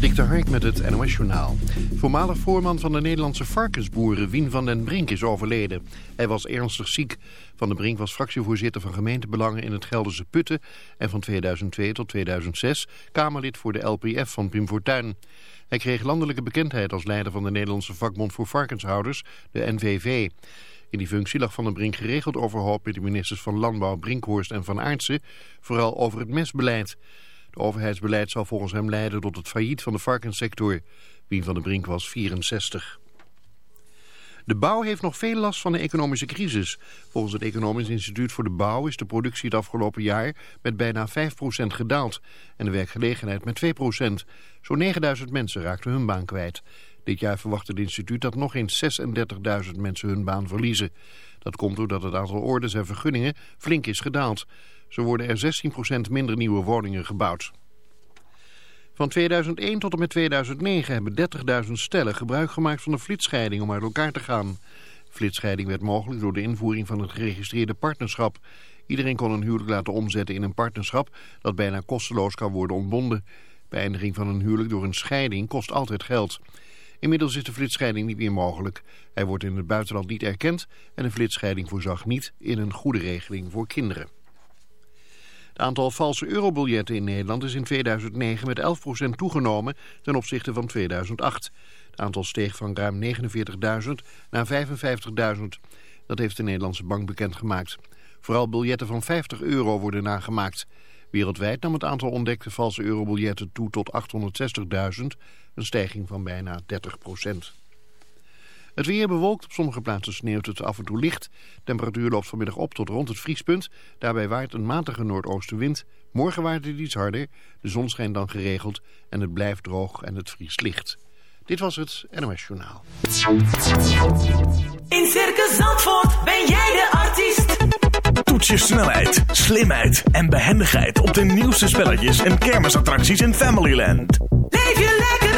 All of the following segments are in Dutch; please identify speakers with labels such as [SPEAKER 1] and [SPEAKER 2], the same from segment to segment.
[SPEAKER 1] Dik Hark met het NOS Journaal. Voormalig voorman van de Nederlandse varkensboeren Wien van den Brink is overleden. Hij was ernstig ziek. Van den Brink was fractievoorzitter van gemeentebelangen in het Gelderse Putten... en van 2002 tot 2006 Kamerlid voor de LPF van Pim Fortuyn. Hij kreeg landelijke bekendheid als leider van de Nederlandse vakbond voor varkenshouders, de NVV. In die functie lag Van den Brink geregeld overhoop met de ministers van Landbouw Brinkhorst en Van Aartsen, vooral over het mesbeleid. Het overheidsbeleid zal volgens hem leiden tot het failliet van de varkenssector. Wien van den Brink was 64. De bouw heeft nog veel last van de economische crisis. Volgens het Economisch Instituut voor de Bouw is de productie het afgelopen jaar met bijna 5% gedaald. En de werkgelegenheid met 2%. Zo'n 9000 mensen raakten hun baan kwijt. Dit jaar verwacht het instituut dat nog eens 36.000 mensen hun baan verliezen. Dat komt doordat het aantal orders en vergunningen flink is gedaald. Zo worden er 16% minder nieuwe woningen gebouwd. Van 2001 tot en met 2009 hebben 30.000 stellen gebruik gemaakt van de flitsscheiding om uit elkaar te gaan. Flitsscheiding werd mogelijk door de invoering van het geregistreerde partnerschap. Iedereen kon een huwelijk laten omzetten in een partnerschap dat bijna kosteloos kan worden ontbonden. Beëindiging van een huwelijk door een scheiding kost altijd geld. Inmiddels is de flitsscheiding niet meer mogelijk. Hij wordt in het buitenland niet erkend en de flitsscheiding voorzag niet in een goede regeling voor kinderen. Het aantal valse eurobiljetten in Nederland is in 2009 met 11% toegenomen ten opzichte van 2008. Het aantal steeg van ruim 49.000 naar 55.000. Dat heeft de Nederlandse bank bekendgemaakt. Vooral biljetten van 50 euro worden nagemaakt. Wereldwijd nam het aantal ontdekte valse eurobiljetten toe tot 860.000, een stijging van bijna 30 Het weer bewolkt, op sommige plaatsen sneeuwt het af en toe licht. Temperatuur loopt vanmiddag op tot rond het vriespunt. Daarbij waait een matige noordoostenwind. Morgen waait het iets harder, de zon schijnt dan geregeld en het blijft droog en het vriest licht. Dit was het NOS Journaal.
[SPEAKER 2] In Circus Zandvoort ben jij de artiest.
[SPEAKER 3] Toets je snelheid, slimheid en behendigheid op de nieuwste spelletjes en kermisattracties in Familyland.
[SPEAKER 2] Leef je lekker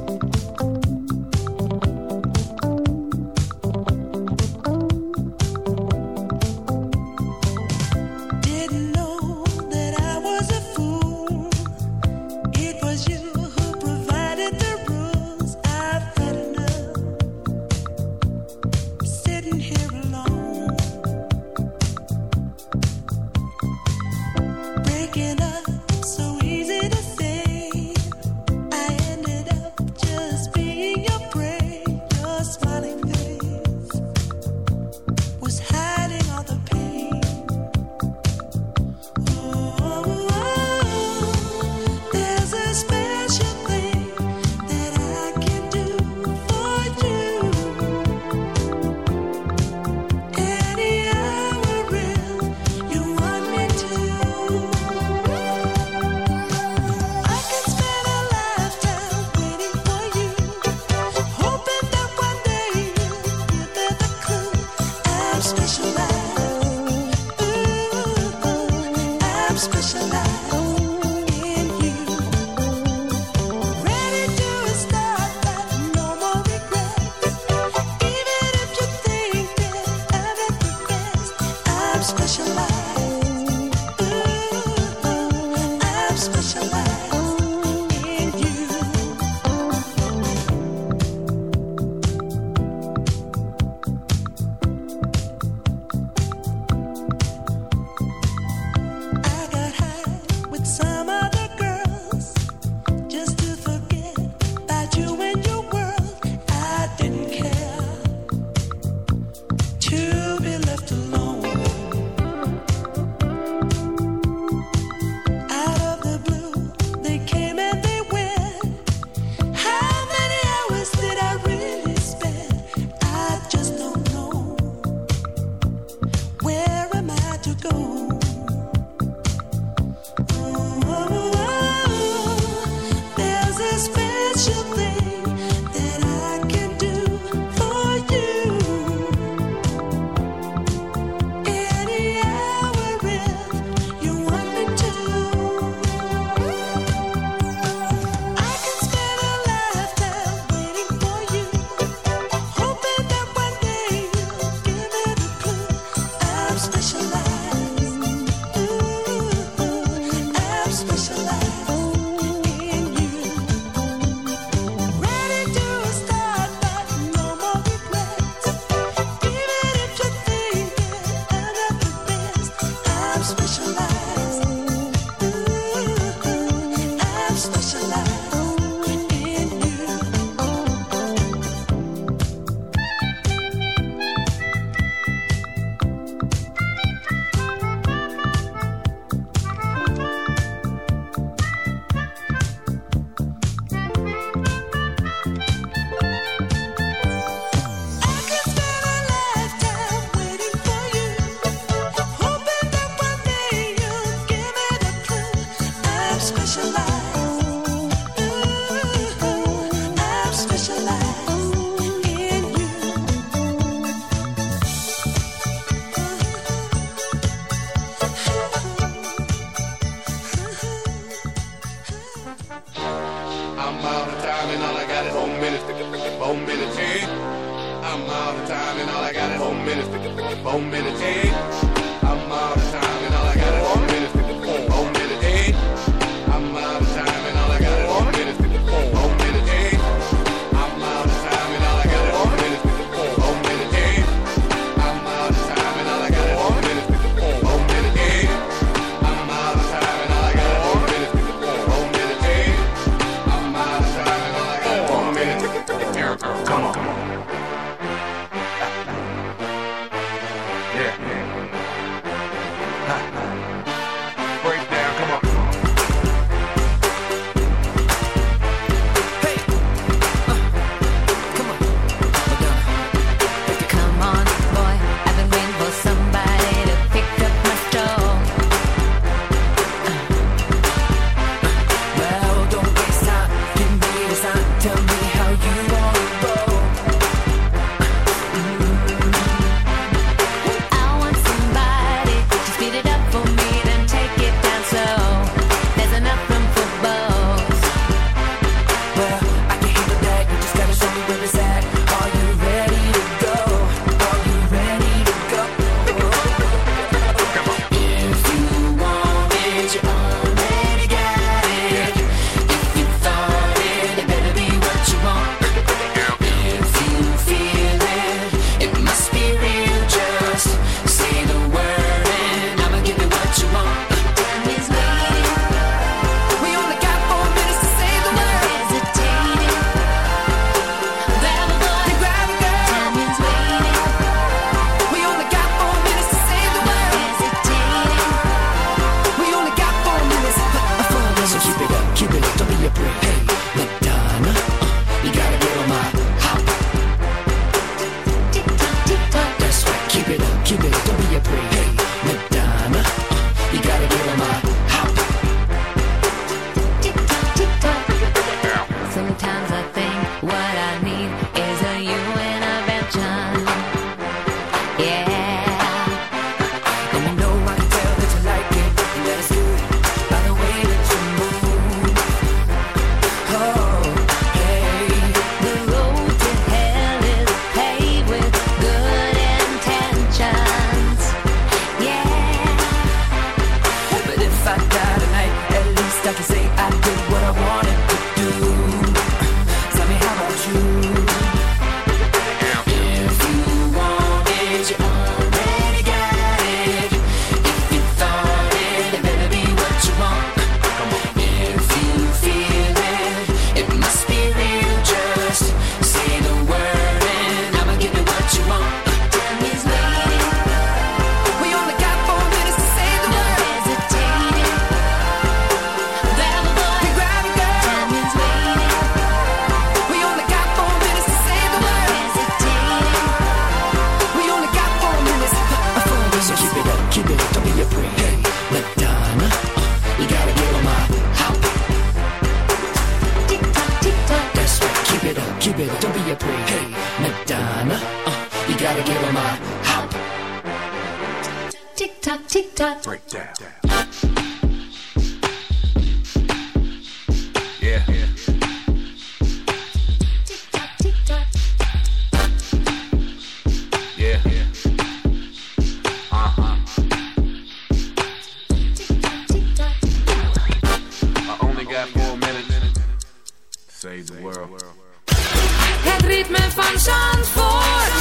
[SPEAKER 2] Het ritme van Zandvoort.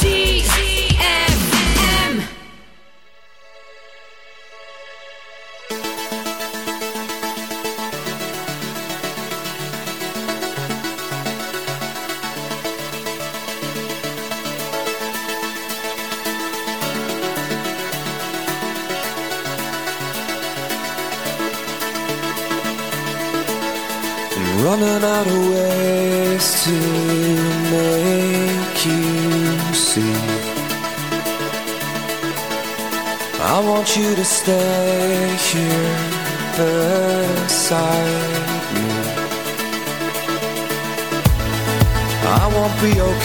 [SPEAKER 4] Zie, zie.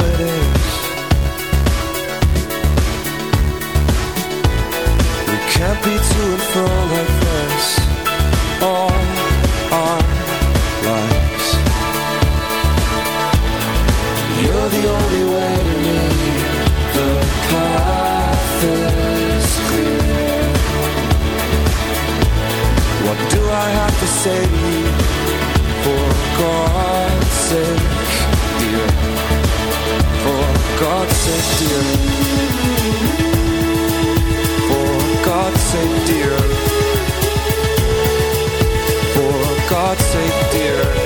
[SPEAKER 4] it is. We can't be this all our lives. You're the only way to me. The path is clear. What do I have to say God's sake, dear.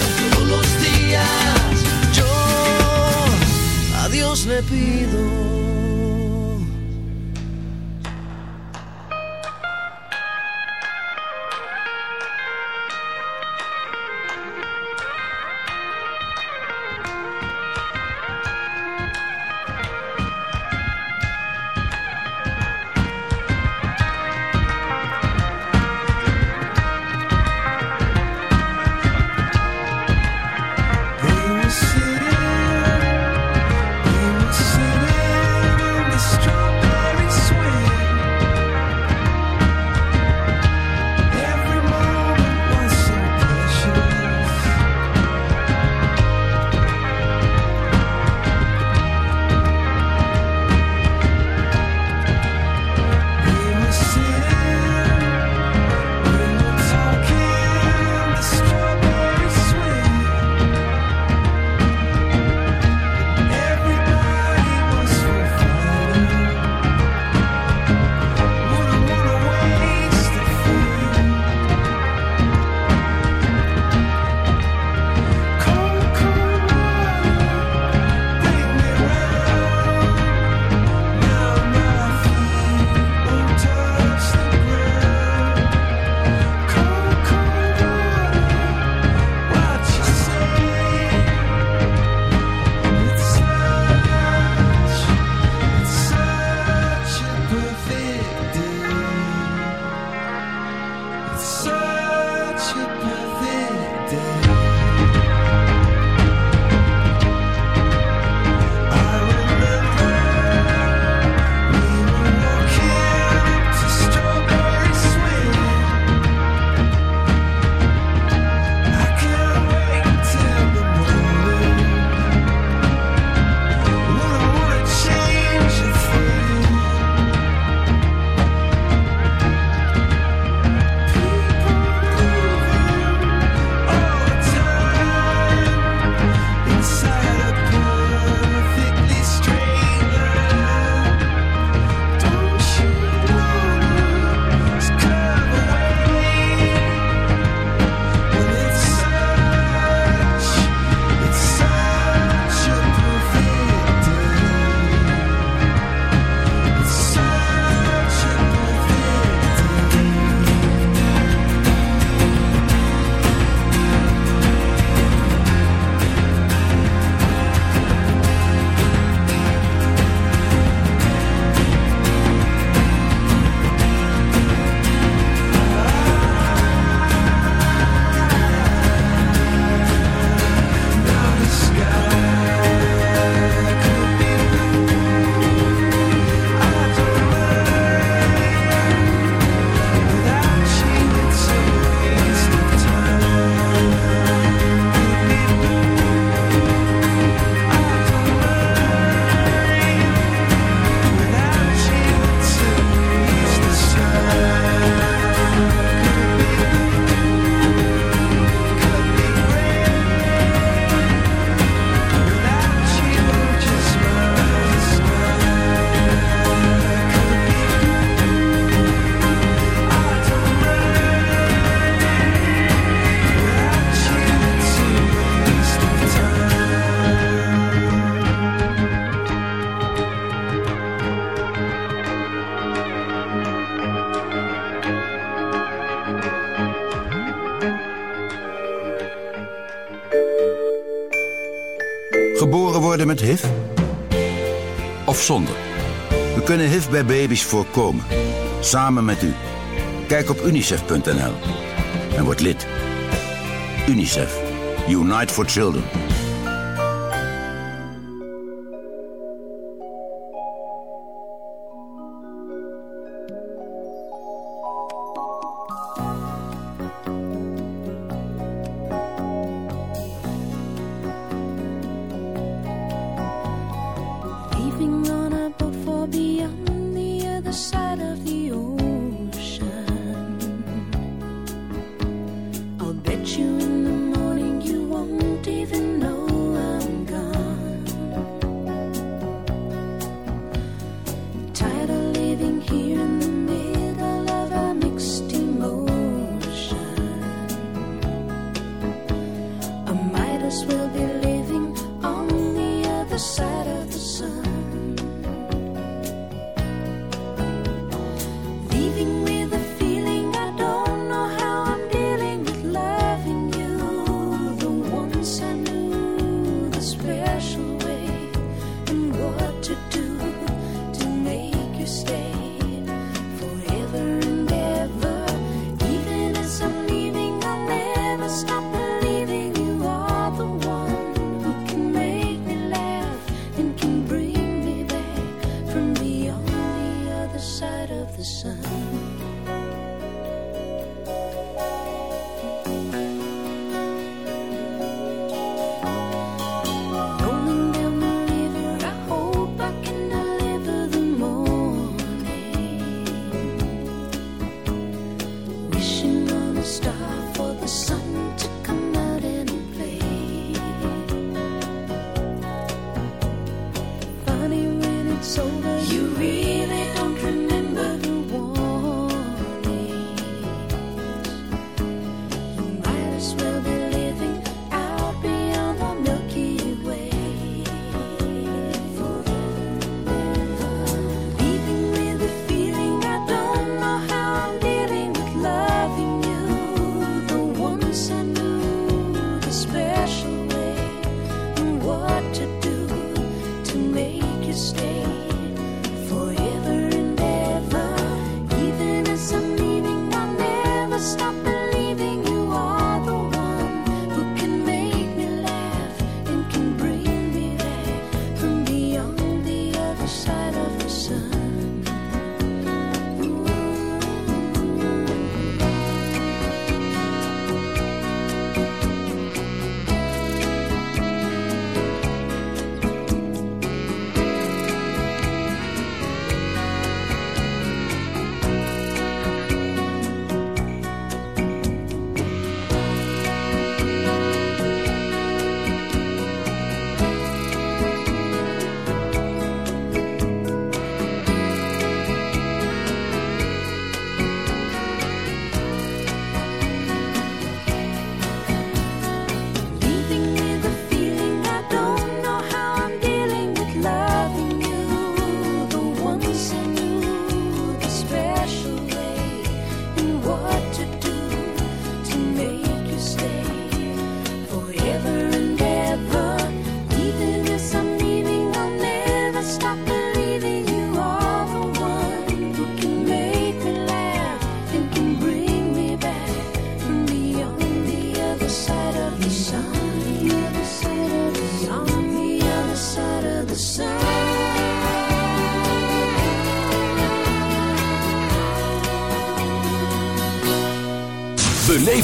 [SPEAKER 5] pido
[SPEAKER 6] zonder. We kunnen HIV bij baby's voorkomen. Samen met u. Kijk op unicef.nl en word lid. UNICEF. Unite for Children.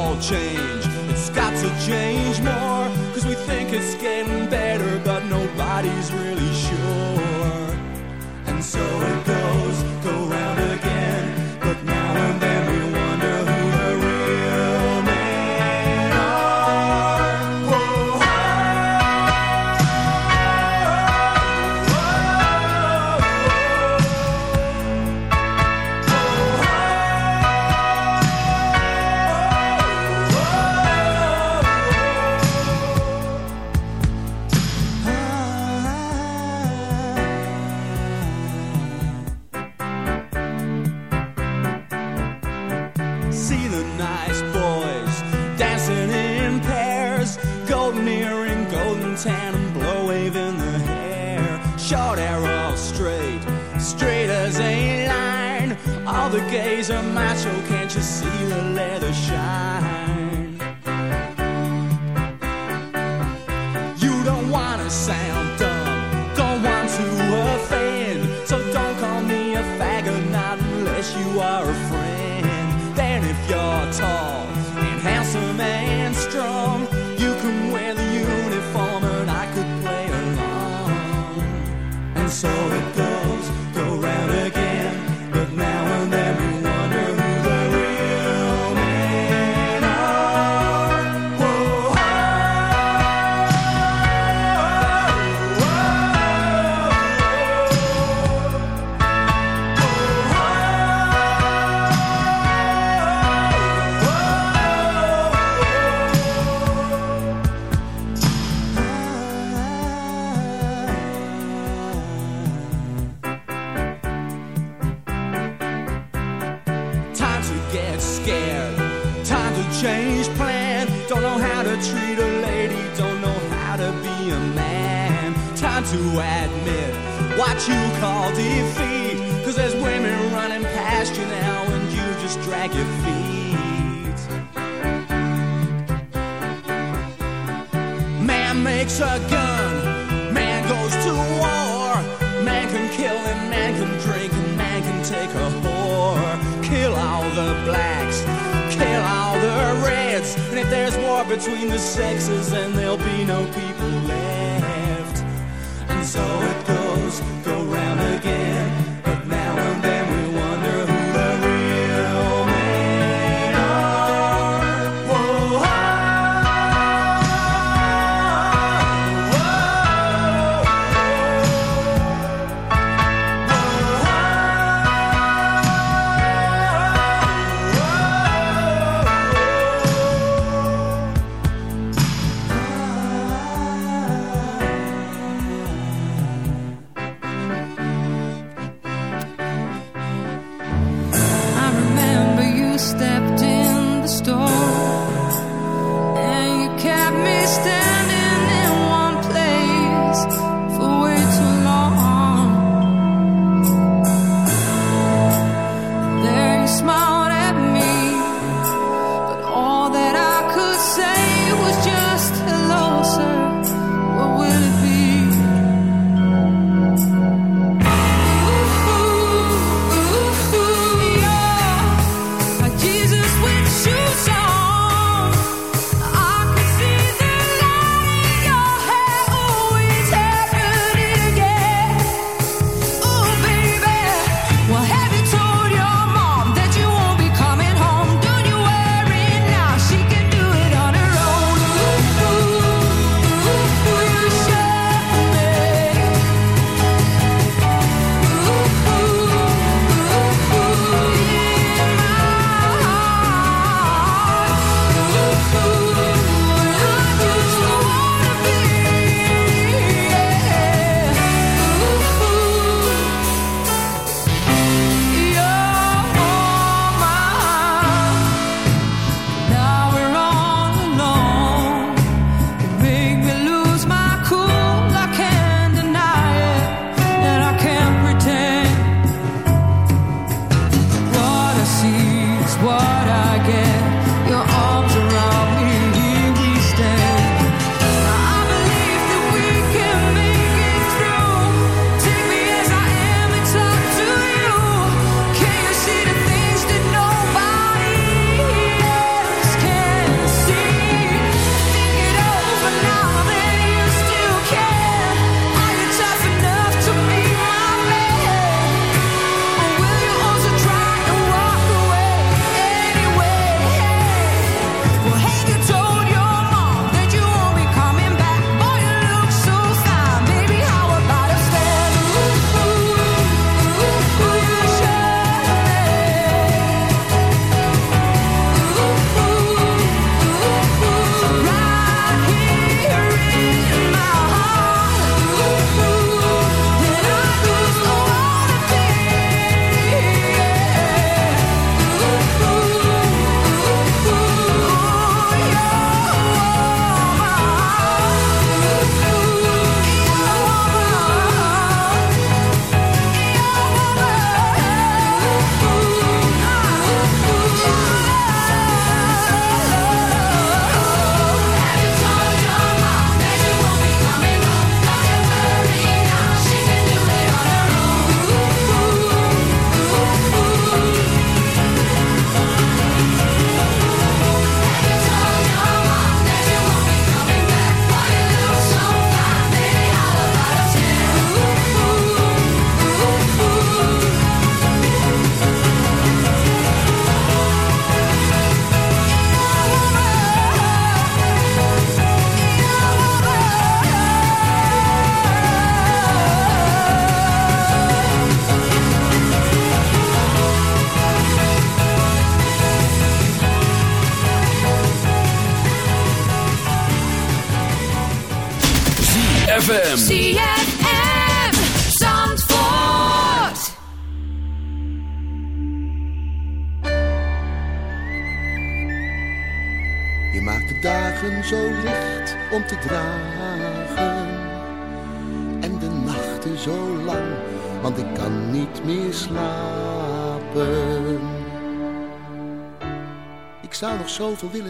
[SPEAKER 7] all change. It's got to change more, cause we think it's getting better, but nobody's really sure. And so it goes.
[SPEAKER 8] Change plan. Don't know how to treat a lady. Don't know how to be a man. Time to admit what you call defeat. Cause there's women running past you now and you just drag your feet. Man makes a gun. Man goes to war. Man can kill and man can drink and man can take a whore. Kill all the blacks. Kill all the reds. And if there's war between the sexes, then there'll be no people left. And so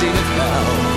[SPEAKER 9] See it now.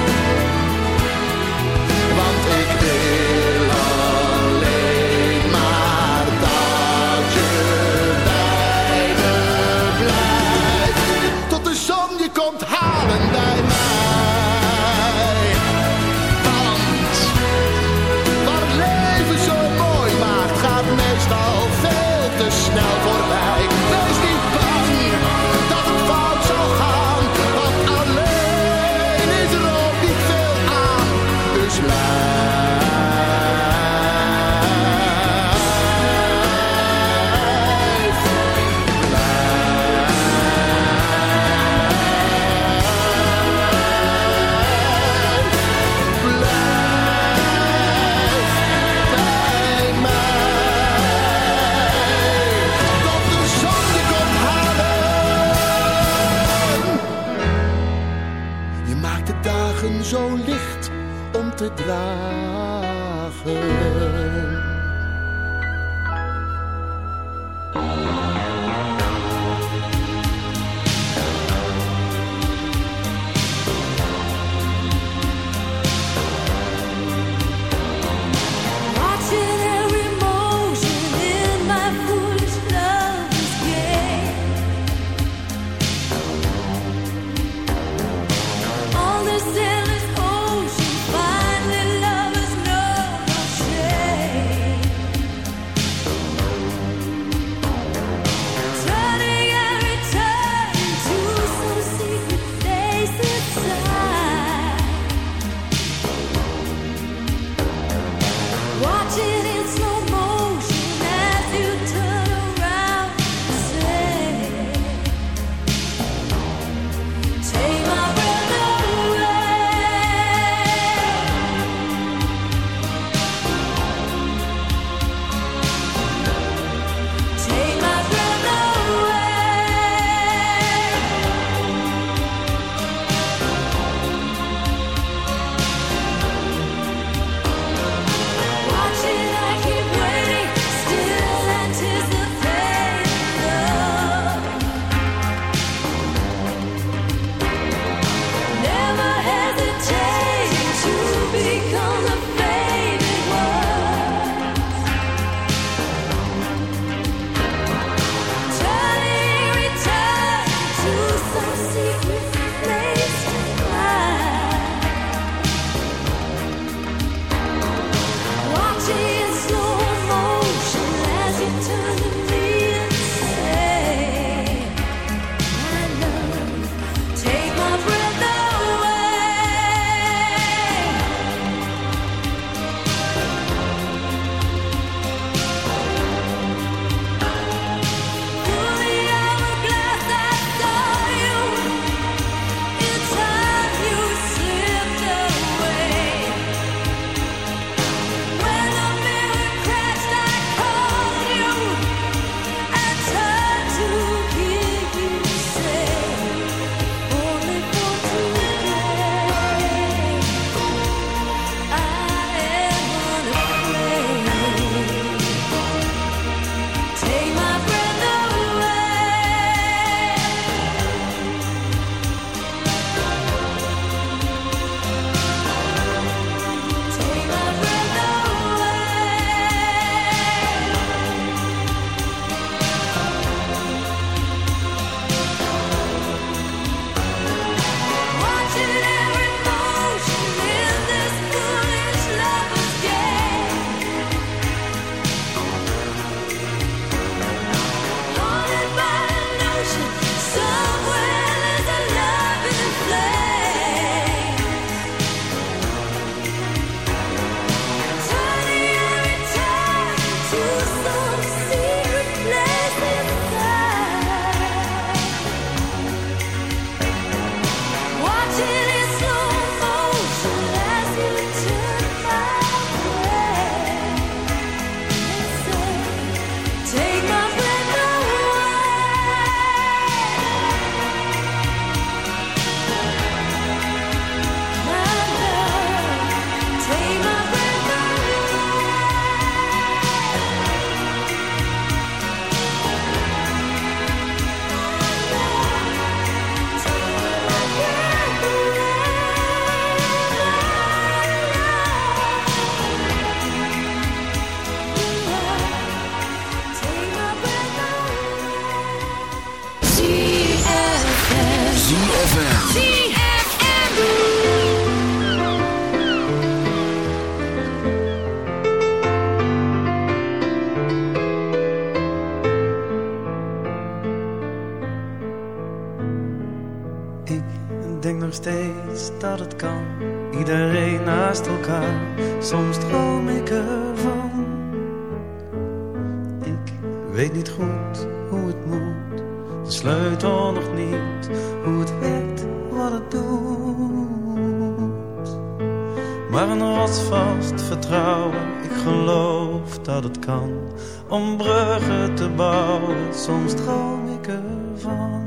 [SPEAKER 9] Soms droom ik ervan.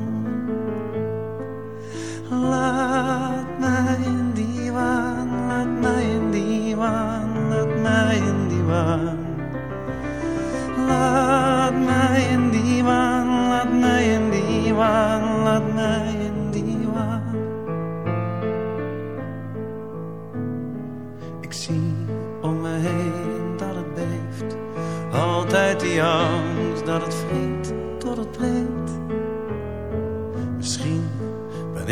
[SPEAKER 9] Laat mij in die waan, laat mij in die waan, laat mij in die waan. Laat mij in die waan, laat mij in die waan, laat mij in die waan. Ik zie om me heen dat het beeft, altijd die angst dat het vreemd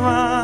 [SPEAKER 9] anyone.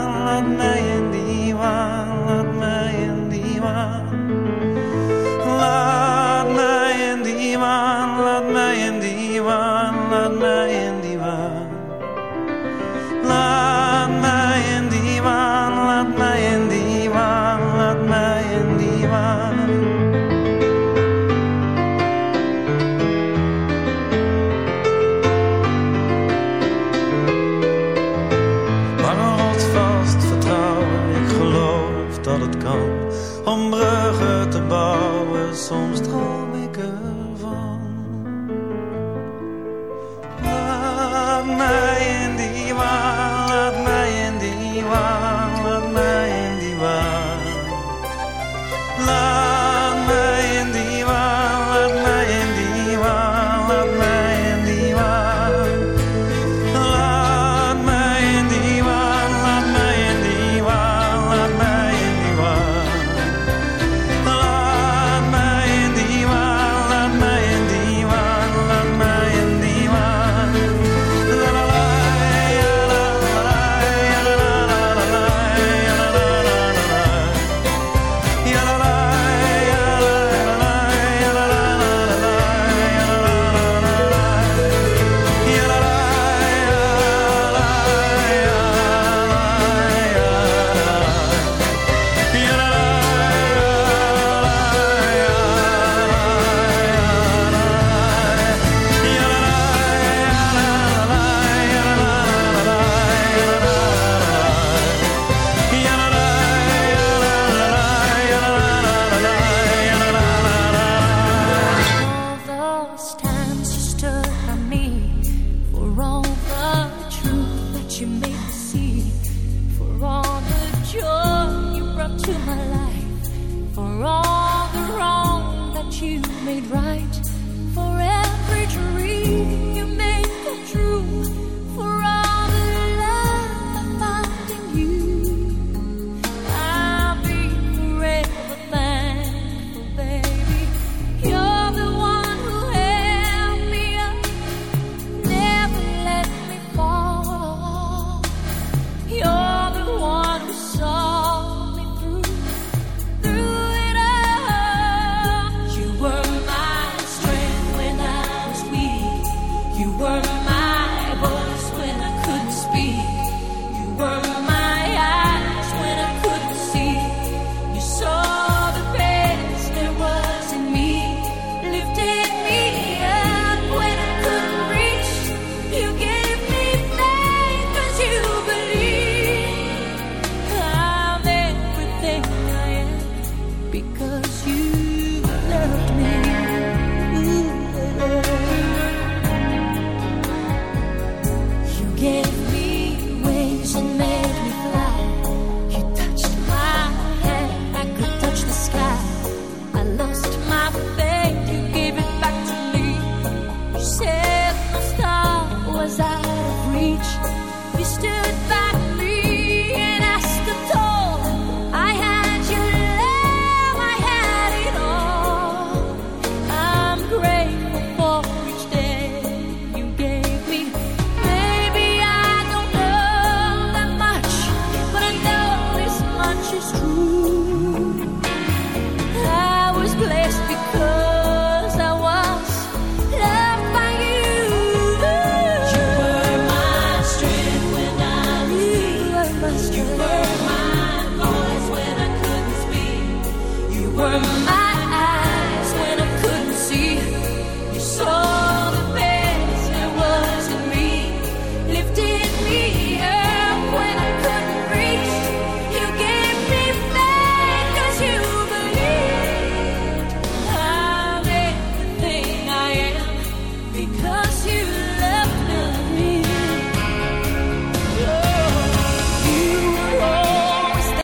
[SPEAKER 9] You
[SPEAKER 6] were.